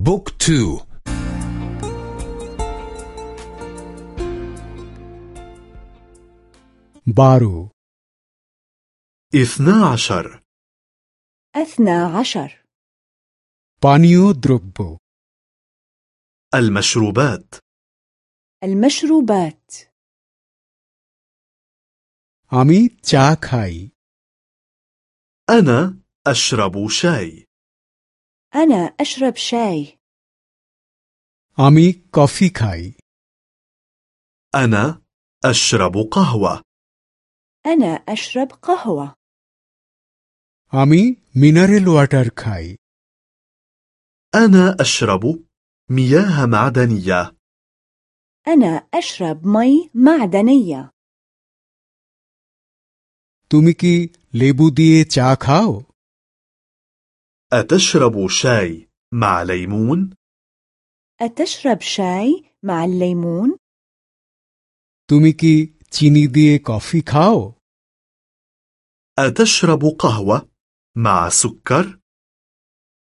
بوك تو بارو اثنا عشر أثنى عشر بانيو দ্রব্য المشروبات المشروبات আমি চা খাই أنا أشرب شاي أنا أشرب شاي আমি কফি খাই أنا أشرب قهوة أنا أشرب قهوة আমি মিনারেল ওয়াটার খাই أنا أشرب مياه معدنية أنا أشرب مي معدنية তুমি কি লেবু দিয়ে চা খাও أتشرب شاي مع ليمون؟ أتشرب شاي مع الليمون؟ তুমি কি চিনি দিয়ে কফি খাও أتشرب قهوة مع سكر؟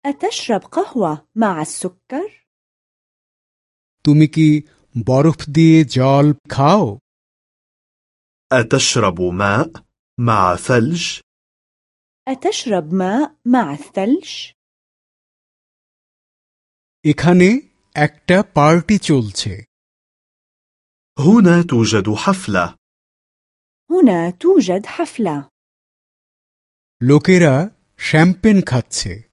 أتشرب قهوة مع السكر؟ তুমি কি বরফ দিয়ে জল খাও أتشرب ماء مع ثلج؟ أتشرب ماء مع الثلج؟ এখানে একটা পার্টি চলছে هنا توجد حفلة هنا توجد حفلة লোকেরা শ্যাম্পেন খাচ্ছে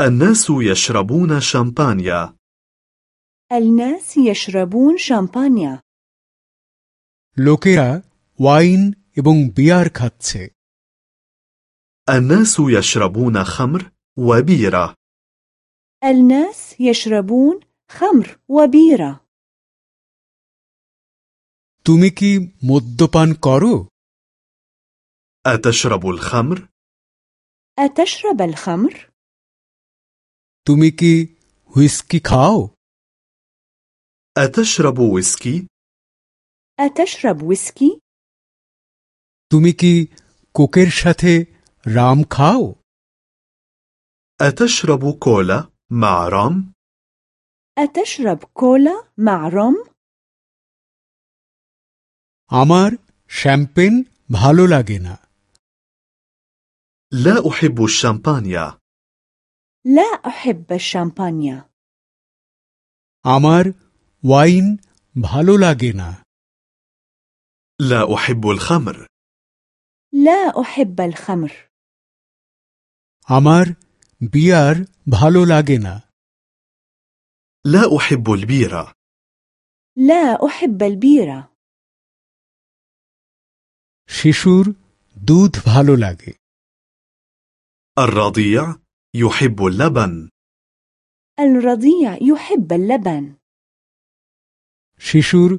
الناس يشربون شامبانيا الناس يشربون شامبانيا লোকেরা ওয়াইন এবং বিয়ার খাচ্ছে الناس يشربون خمر وبيرة الناس يشربون خمر وبيرة তুমি কি মদ্যপান করো أتشرب الخمر؟ أتشرب الخمر؟ তুমি কি হুইস্কি খাও أتشرب ويسكي؟ أتشرب ويسكي؟ তুমি কি কোকের সাথে রাম খাও أتشرب كولا مع رام؟ أتشرب كولا مع روم؟ আমার শ্যাম্পেন ভালো লাগে না لا أحب الشامبانيا لا أحب الشامبانيا আমার ওয়াইন ভালো লাগে না لا أحب الخمر لا أحب الخمر আমার বিয়ার ভালো লাগে না لا أحب البيرة لا أحب البيرة শিশুর দুধ ভালো লাগে الرضيع يحب اللبن الرضيع يحب اللبن শিশুর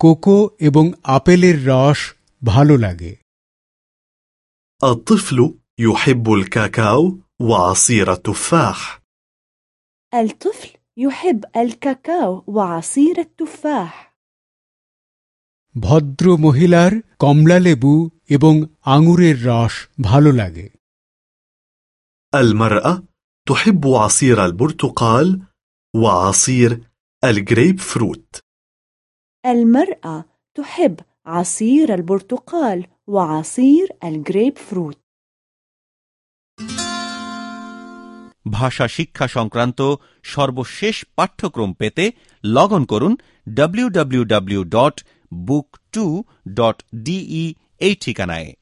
কোকো এবং আপেলের রস ভালো লাগে الطفل يحب الكاكاو وعصير التفاح الطفل يحب الكاكاو وعصير التفاح ভদ্র মহিলার কমলালেবু এবং আঙুরের রস ভালো লাগে المرأة تحب عصير البرتقال وعصير الجريب فروت المرأة تحب عصير البرتقال وعصير الجريب فروت ভাষা শিক্ষা সংক্রান্ত সর্বশেষ পাঠ্যক্রম পেতে লগ অন করুন www.book2.de এই ঠিকানায়।